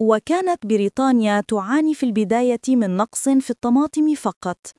وكانت بريطانيا تعاني في البداية من نقص في الطماطم فقط.